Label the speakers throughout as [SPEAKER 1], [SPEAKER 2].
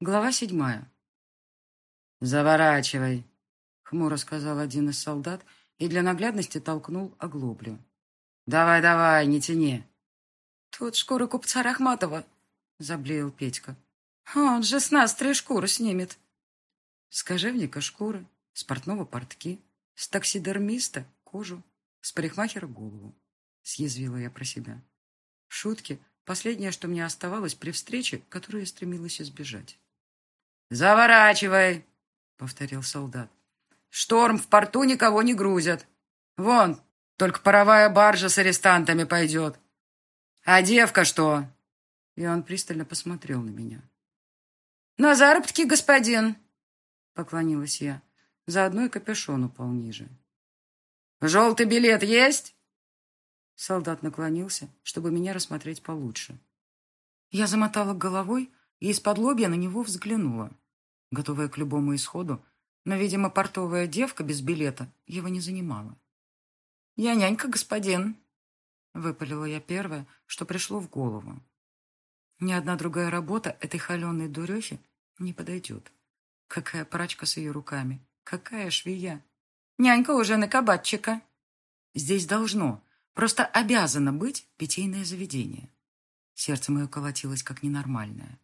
[SPEAKER 1] Глава седьмая. «Заворачивай», — хмуро сказал один из солдат и для наглядности толкнул оглоблю. «Давай, давай, не тяни».
[SPEAKER 2] «Тут шкура купца Рахматова», — заблеял Петька. «Он же с нас три шкуры снимет».
[SPEAKER 1] С кожевника шкуры, с портного портки, с таксидермиста кожу, с парикмахера голову. Съязвила я про себя. Шутки — последнее, что мне оставалось при встрече, которую я стремилась избежать. «Заворачивай!» — повторил солдат. «Шторм в порту никого не грузят. Вон, только паровая баржа с арестантами пойдет. А девка что?» И он пристально посмотрел на меня.
[SPEAKER 2] «На заработки, господин!»
[SPEAKER 1] — поклонилась я. Заодно и капюшон упал ниже. «Желтый билет есть?» Солдат наклонился, чтобы меня рассмотреть получше. Я замотала головой и из-под лобья на него взглянула, готовая к любому исходу, но, видимо, портовая девка без билета его не занимала.
[SPEAKER 2] «Я нянька, господин», —
[SPEAKER 1] выпалила я первое, что пришло в голову. Ни одна другая работа этой холеной дурехи не подойдет. Какая прачка с ее руками, какая швея.
[SPEAKER 2] «Нянька уже на кабатчика».
[SPEAKER 1] Здесь должно, просто обязано быть питейное заведение. Сердце мое колотилось как ненормальное.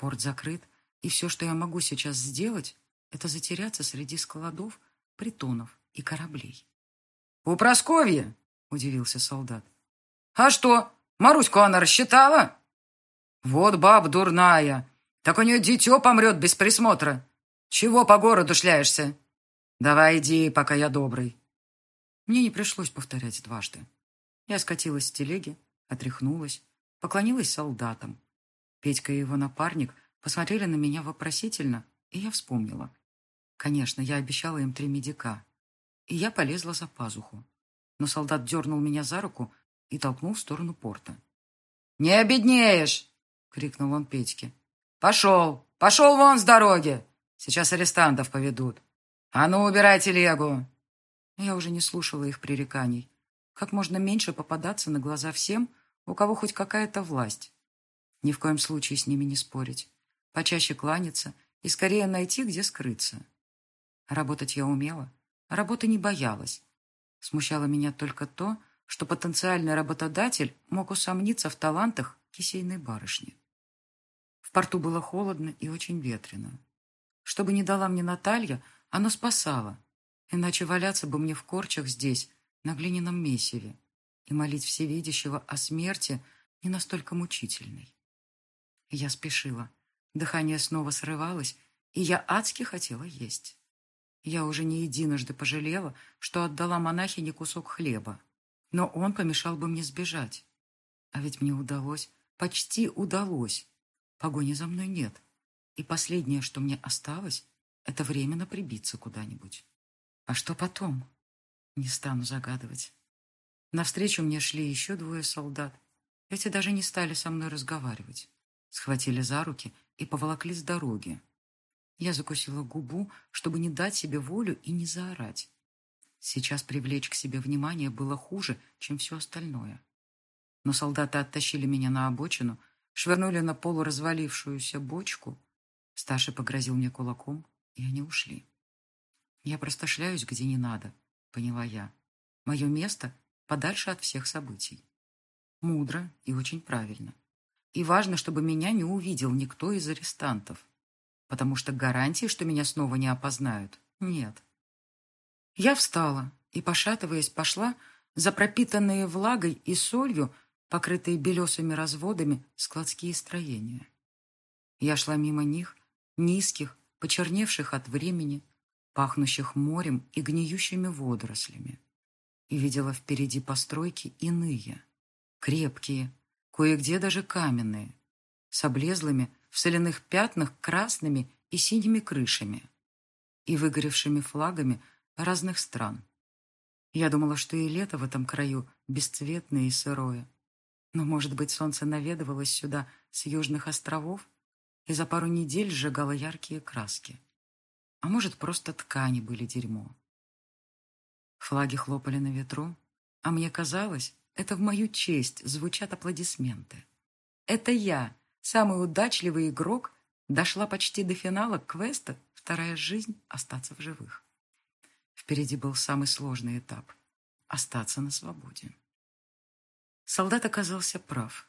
[SPEAKER 1] Порт закрыт, и все, что я могу сейчас сделать, это затеряться среди складов, притонов и кораблей. «У Просковья!» — удивился солдат. «А что, Маруську она рассчитала?» «Вот баб дурная! Так у нее дитё помрет без присмотра. Чего по городу шляешься? Давай иди, пока я добрый». Мне не пришлось повторять дважды. Я скатилась с телеги, отряхнулась, Поклонилась солдатам. Петька и его напарник посмотрели на меня вопросительно, и я вспомнила. Конечно, я обещала им три медика. И я полезла за пазуху. Но солдат дернул меня за руку и толкнул в сторону порта. «Не обеднеешь!» — крикнул он Петьке. «Пошел! Пошел вон с дороги! Сейчас арестантов поведут. А ну, убирай телегу!» Я уже не слушала их пререканий. Как можно меньше попадаться на глаза всем, у кого хоть какая-то власть. Ни в коем случае с ними не спорить. Почаще кланяться и скорее найти, где скрыться. Работать я умела, работы не боялась. Смущало меня только то, что потенциальный работодатель мог усомниться в талантах кисейной барышни. В порту было холодно и очень ветрено. Что бы ни дала мне Наталья, оно спасало, иначе валяться бы мне в корчах здесь, на глиняном месиве, и молить всевидящего о смерти не настолько мучительной. Я спешила. Дыхание снова срывалось, и я адски хотела есть. Я уже не единожды пожалела, что отдала монахине кусок хлеба, но он помешал бы мне сбежать. А ведь мне удалось, почти удалось. Погони за мной нет, и последнее, что мне осталось, это временно прибиться куда-нибудь. А что потом? Не стану загадывать. Навстречу мне шли еще двое солдат. Эти даже не стали со мной разговаривать. Схватили за руки и поволокли с дороги. Я закусила губу, чтобы не дать себе волю и не заорать. Сейчас привлечь к себе внимание было хуже, чем все остальное. Но солдаты оттащили меня на обочину, швырнули на полу развалившуюся бочку. Старший погрозил мне кулаком, и они ушли. Я просто шляюсь, где не надо, поняла я. Мое место подальше от всех событий. Мудро и очень правильно. И важно, чтобы меня не увидел никто из арестантов, потому что гарантии, что меня снова не опознают, нет. Я встала и, пошатываясь, пошла за пропитанные влагой и солью, покрытые белесыми разводами, складские строения. Я шла мимо них, низких, почерневших от времени, пахнущих морем и гниющими водорослями и видела впереди постройки иные, крепкие, кое-где даже каменные, с облезлыми в соляных пятнах красными и синими крышами и выгоревшими флагами разных стран. Я думала, что и лето в этом краю бесцветное и сырое. Но, может быть, солнце наведывалось сюда с южных островов и за пару недель сжигало яркие краски. А может, просто ткани были дерьмо. Флаги хлопали на ветру, а мне казалось, это в мою честь звучат аплодисменты. Это я, самый удачливый игрок Дошла почти до финала квеста «Вторая жизнь. Остаться в живых». Впереди был самый сложный этап – остаться на свободе. Солдат оказался прав.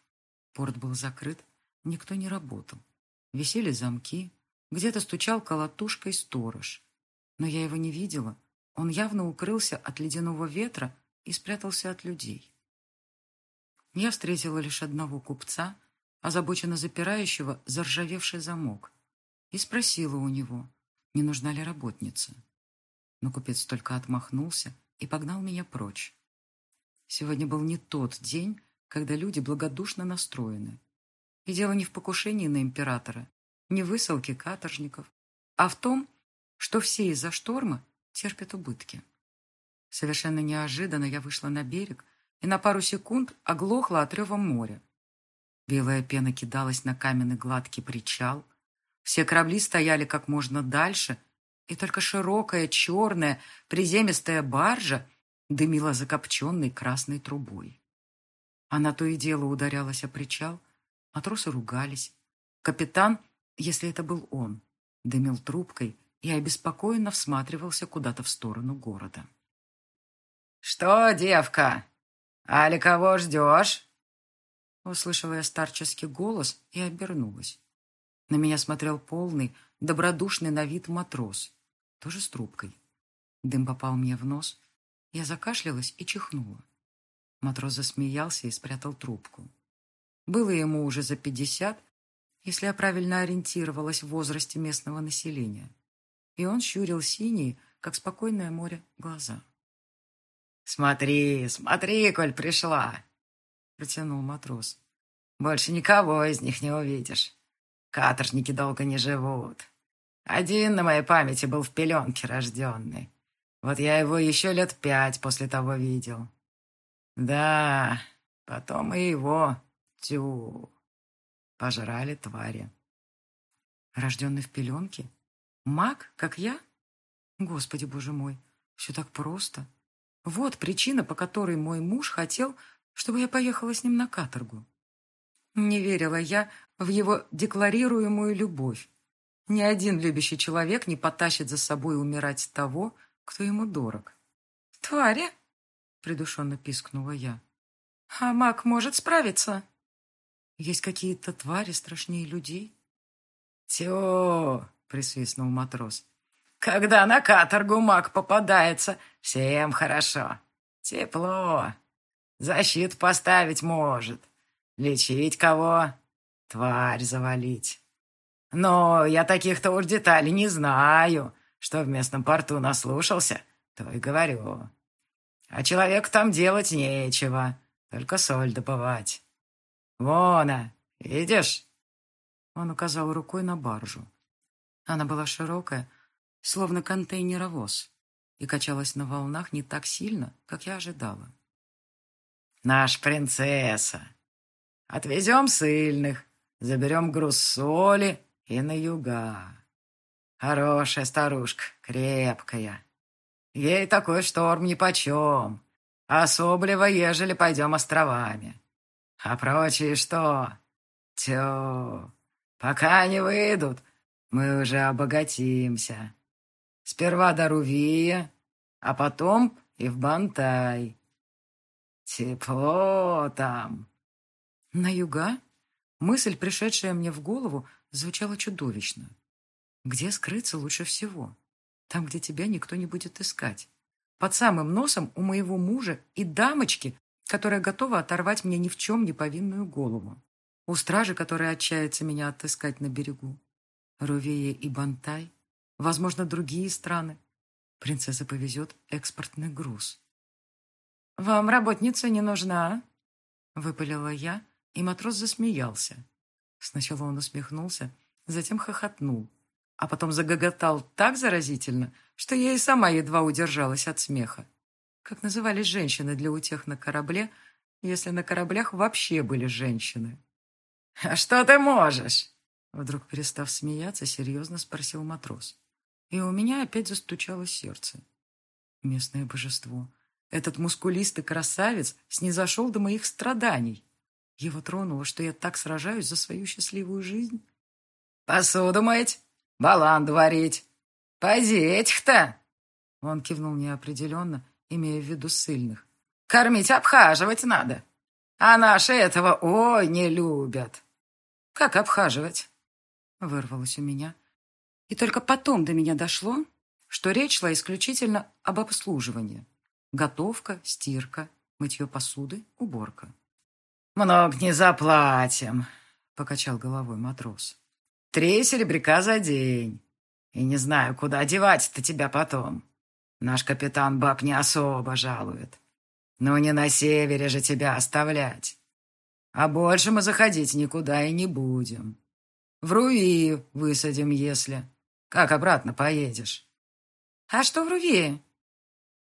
[SPEAKER 1] Порт был закрыт, никто не работал. Висели замки, где-то стучал колотушкой сторож. Но я его не видела. Он явно укрылся от ледяного ветра и спрятался от людей. Я встретила лишь одного купца, озабоченно запирающего заржавевший замок, и спросила у него, не нужна ли работница. Но купец только отмахнулся и погнал меня прочь. Сегодня был не тот день, когда люди благодушно настроены. И дело не в покушении на императора, не в высылке каторжников, а в том, что все из-за шторма терпят убытки. Совершенно неожиданно я вышла на берег и на пару секунд оглохла от рева моря. Белая пена кидалась на каменный гладкий причал. Все корабли стояли как можно дальше, и только широкая, черная, приземистая баржа дымила закопченной красной трубой. Она то и дело ударялась о причал, матросы ругались. Капитан, если это был он, дымил трубкой и обеспокоенно всматривался куда-то в сторону города.
[SPEAKER 2] «Что, девка? Али кого ждешь?»
[SPEAKER 1] Услышала я старческий голос и обернулась. На меня смотрел полный, добродушный на вид матрос, тоже с трубкой. Дым попал мне в нос. Я закашлялась и чихнула. Матрос засмеялся и спрятал трубку. Было ему уже за пятьдесят, если я правильно ориентировалась в возрасте местного населения. И он щурил синие, как спокойное море, глаза.
[SPEAKER 2] «Смотри, смотри, коль пришла!» протянул матрос. «Больше никого из них не увидишь. Каторжники долго не живут. Один на моей памяти был в пеленке рожденный. Вот я его еще лет пять после того видел. Да, потом и его, тю, пожрали твари.
[SPEAKER 1] Рожденный в пеленке? Маг, как я? Господи, боже мой, все так просто. Вот причина, по которой мой муж хотел, чтобы я поехала с ним на каторгу. Не верила я в его декларируемую любовь. Ни один любящий человек не потащит за собой умирать того, кто ему дорог.
[SPEAKER 2] «Твари!»
[SPEAKER 1] — придушенно пискнула я.
[SPEAKER 2] «А маг может справиться?»
[SPEAKER 1] «Есть какие-то твари страшнее людей?»
[SPEAKER 2] «Тю!» — присвистнул матрос. «Когда на каторгу маг попадается, всем хорошо. Тепло. Защиту поставить может. Лечить кого? Тварь завалить. Но я таких-то уж деталей не знаю, что в местном порту наслушался, то и говорю. А человеку там делать нечего, только соль добывать. Вона, видишь?
[SPEAKER 1] Он указал рукой на баржу. Она была широкая, словно контейнеровоз, и качалась на волнах не так сильно, как я ожидала.
[SPEAKER 2] Наш принцесса. Отвезем сыльных, заберем груз соли и на юга. Хорошая старушка, крепкая. Ей такой шторм нипочем, особливо, ежели пойдем островами. А прочие что? Тю, пока не выйдут, мы уже обогатимся. Сперва до Рувия, а потом и в Бантай. «Тепло там!»
[SPEAKER 1] «На юга?» Мысль, пришедшая мне в голову, звучала чудовищно. «Где скрыться лучше всего? Там, где тебя никто не будет искать. Под самым носом у моего мужа и дамочки, которая готова оторвать мне ни в чем не повинную голову. У стражи, которая отчается меня отыскать на берегу. Рувея и Бантай. Возможно, другие страны. Принцесса повезет экспортный груз.
[SPEAKER 2] «Вам работница не нужна?»
[SPEAKER 1] Выпалила я, и матрос засмеялся. Сначала он усмехнулся, затем хохотнул, а потом загоготал так заразительно, что я и сама едва удержалась от смеха. Как назывались женщины для утех на корабле, если на кораблях вообще были женщины?
[SPEAKER 2] «А что ты можешь?»
[SPEAKER 1] Вдруг, перестав смеяться, серьезно спросил матрос. И у меня опять застучало сердце. Местное божество. Этот мускулистый красавец снизошел до моих страданий. Его тронуло, что я так сражаюсь за свою счастливую жизнь.
[SPEAKER 2] Посуду мыть, баланду варить. Поди этих-то!» Он кивнул неопределенно, имея в виду сильных. «Кормить, обхаживать надо. А наши этого, ой, не любят». «Как обхаживать?» Вырвалось у меня. И только потом до меня дошло, что речь шла исключительно об обслуживании. Готовка, стирка, мытье посуды, уборка. «Много не заплатим», — покачал головой матрос. «Три серебряка за день. И не знаю, куда девать-то тебя потом. Наш капитан баб не особо жалует. Но не на севере же тебя оставлять. А больше мы заходить никуда и не будем. В Руи высадим, если. Как обратно поедешь?» «А что в Рувее?»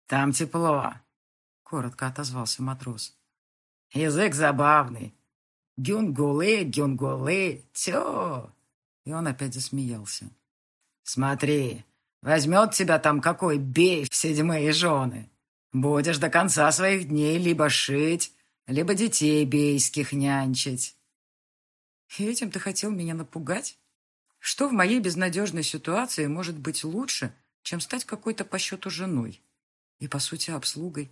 [SPEAKER 2] «Там тепло», — коротко отозвался матрос. «Язык забавный. Гюнгулы, гюнгулы, тё!» И он опять засмеялся. «Смотри, возьмет тебя там какой бей в седьмые жены. Будешь до конца своих дней либо шить, либо детей бейских нянчить». «И этим ты хотел меня напугать? Что в моей безнадежной ситуации может быть лучше, чем стать какой-то по счету женой и, по сути, обслугой,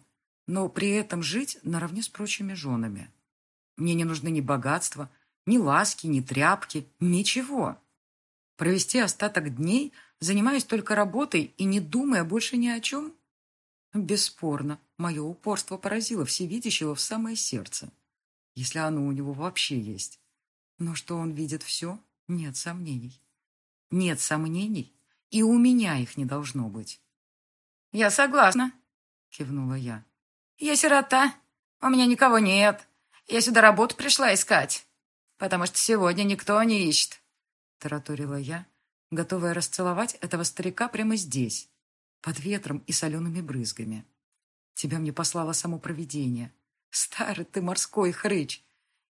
[SPEAKER 2] но при этом жить наравне с прочими женами. Мне не нужны ни богатства, ни ласки, ни тряпки, ничего. Провести остаток дней, занимаясь только работой и не думая больше ни о чем? Бесспорно, мое упорство поразило всевидящего в самое сердце, если оно у него вообще есть. Но что он видит все, нет сомнений. Нет сомнений, и у меня их не должно быть. «Я согласна», — кивнула я. «Я сирота. У меня никого нет. Я сюда работу пришла искать, потому что сегодня никто не ищет», — тараторила я, готовая расцеловать этого старика прямо здесь, под ветром и солеными брызгами. «Тебя мне послало само провидение. Старый ты морской хрыч.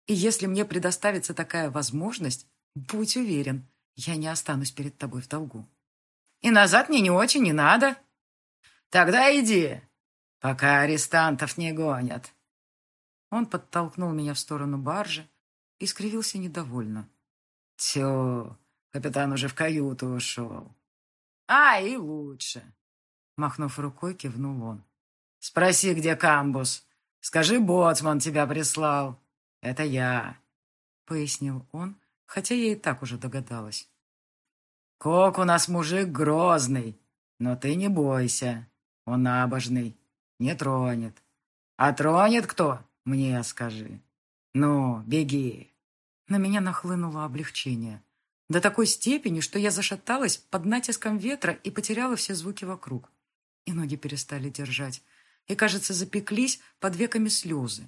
[SPEAKER 2] И если мне предоставится такая возможность, будь уверен, я не останусь перед тобой в долгу». И назад мне не очень не надо. Тогда иди, пока арестантов не гонят. Он подтолкнул меня в сторону баржи и скривился недовольно. Тю, капитан уже в каюту ушел. А, и лучше. Махнув рукой, кивнул он. Спроси, где камбус. Скажи, боцман тебя прислал. Это я, пояснил он, хотя я и так уже догадалась. Кок у нас мужик грозный, но ты не бойся. Он набожный, не тронет. А тронет кто? Мне скажи. Ну, беги. На меня нахлынуло облегчение. До такой степени, что я зашаталась под натиском ветра и потеряла все звуки вокруг. И ноги перестали держать. И, кажется, запеклись под веками слезы.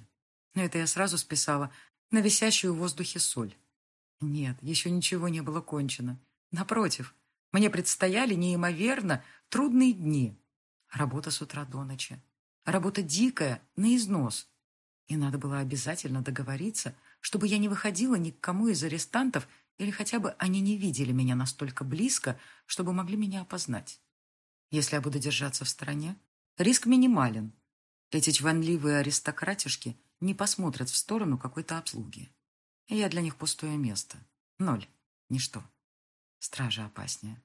[SPEAKER 2] Но это я сразу списала на висящую в воздухе соль. Нет, еще ничего не было кончено. Напротив, мне предстояли неимоверно трудные дни. Работа с утра до ночи. Работа дикая, на износ. И надо было обязательно договориться, чтобы я не выходила ни к кому из арестантов или хотя бы они не видели меня настолько близко, чтобы могли меня опознать. Если я буду держаться в стороне, риск минимален. Эти чванливые аристократишки не посмотрят в сторону какой-то обслуги. Я для них пустое место. Ноль. Ничто. Стража опаснее.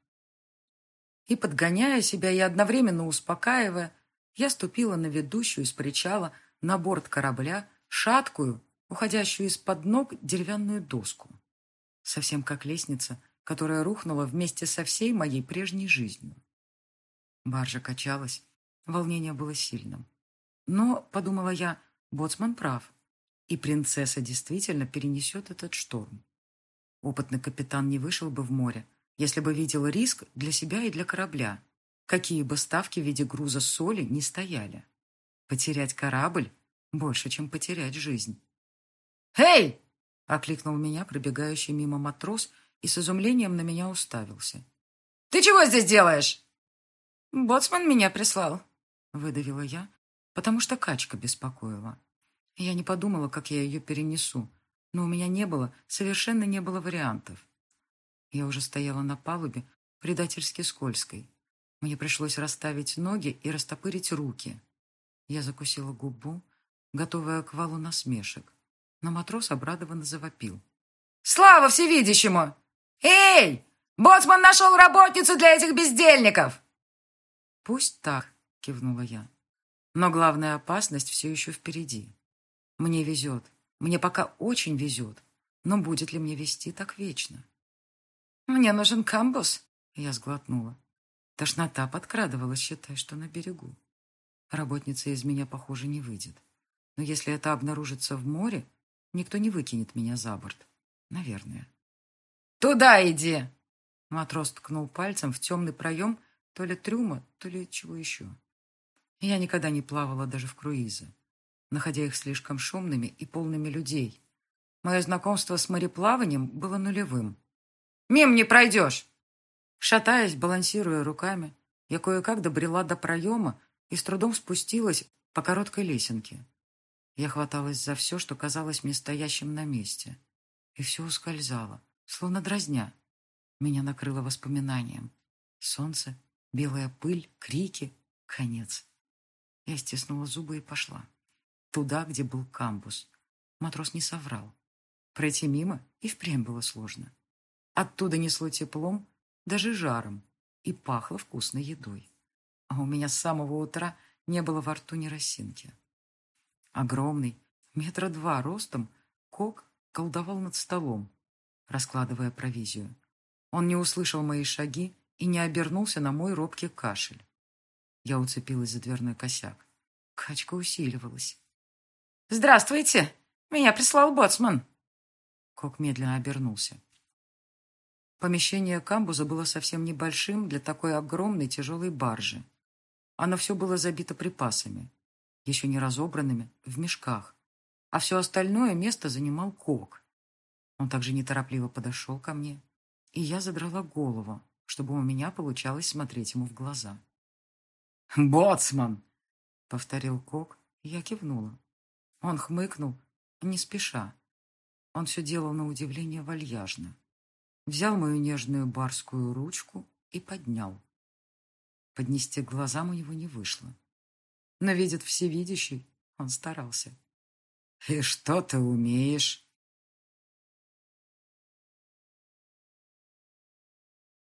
[SPEAKER 2] И, подгоняя себя и одновременно успокаивая, я ступила на ведущую из причала на борт корабля шаткую, уходящую из-под ног деревянную доску. Совсем как лестница, которая рухнула вместе со всей моей прежней жизнью. Баржа качалась, волнение было сильным. Но, подумала я, боцман прав, и принцесса действительно перенесет этот шторм. Опытный капитан не вышел бы в море, если бы видел риск для себя и для корабля, какие бы ставки в виде груза соли не стояли. Потерять корабль больше, чем потерять жизнь. «Эй!» — окликнул меня пробегающий мимо матрос и с изумлением на меня уставился. «Ты чего здесь делаешь?» «Боцман меня прислал», — выдавила я, потому что качка беспокоила. Я не подумала, как я ее перенесу, но у меня не было, совершенно не было вариантов. Я уже стояла на палубе, предательски скользкой. Мне пришлось расставить ноги и растопырить руки. Я закусила губу, готовая к валу насмешек. Но матрос обрадованно завопил. «Слава всевидящему! «Эй! Боцман нашел работницу для этих бездельников!»
[SPEAKER 1] «Пусть так», — кивнула я. «Но главная опасность все еще впереди. Мне везет. Мне пока очень везет. Но будет ли мне вести так вечно?»
[SPEAKER 2] «Мне нужен камбус», —
[SPEAKER 1] я сглотнула. Тошнота подкрадывалась, считай, что на берегу. Работница из меня, похоже, не выйдет. Но если это обнаружится в море, никто не выкинет меня за борт. Наверное.
[SPEAKER 2] «Туда иди!»
[SPEAKER 1] Матрос ткнул пальцем в темный проем то ли трюма, то ли чего еще. Я никогда не плавала даже в круизы, находя их слишком шумными и полными людей. Мое знакомство с мореплаванием было нулевым.
[SPEAKER 2] «Мим не пройдешь!»
[SPEAKER 1] Шатаясь, балансируя руками, я кое-как добрела до проема и с трудом спустилась по короткой лесенке. Я хваталась за все, что казалось мне стоящим на месте. И все ускользало, словно дразня. Меня накрыло воспоминанием. Солнце, белая пыль, крики, конец. Я стиснула зубы и пошла. Туда, где был камбус. Матрос не соврал. Пройти мимо и впрямь было сложно. Оттуда несло теплом, даже жаром, и пахло вкусной едой. А у меня с самого утра не было во рту ни росинки. Огромный, метра два ростом, кок колдовал над столом, раскладывая провизию. Он не услышал мои шаги и не обернулся на мой робкий кашель. Я уцепилась за дверной косяк. Качка усиливалась.
[SPEAKER 2] «Здравствуйте! Меня прислал боцман!»
[SPEAKER 1] Кок медленно обернулся. Помещение камбуза было совсем небольшим для такой огромной тяжелой баржи. Оно все было забито припасами, еще не разобранными, в мешках, а все остальное место занимал кок. Он также неторопливо подошел ко мне, и я задрала голову, чтобы у меня получалось смотреть ему в глаза.
[SPEAKER 2] «Боцман!»
[SPEAKER 1] — повторил Кок, и я кивнула. Он хмыкнул, не спеша. Он все делал на удивление вальяжно взял мою нежную барскую ручку и поднял. Поднести к глазам у него не вышло. Но видит всевидящий, он старался.
[SPEAKER 2] «И что ты умеешь?»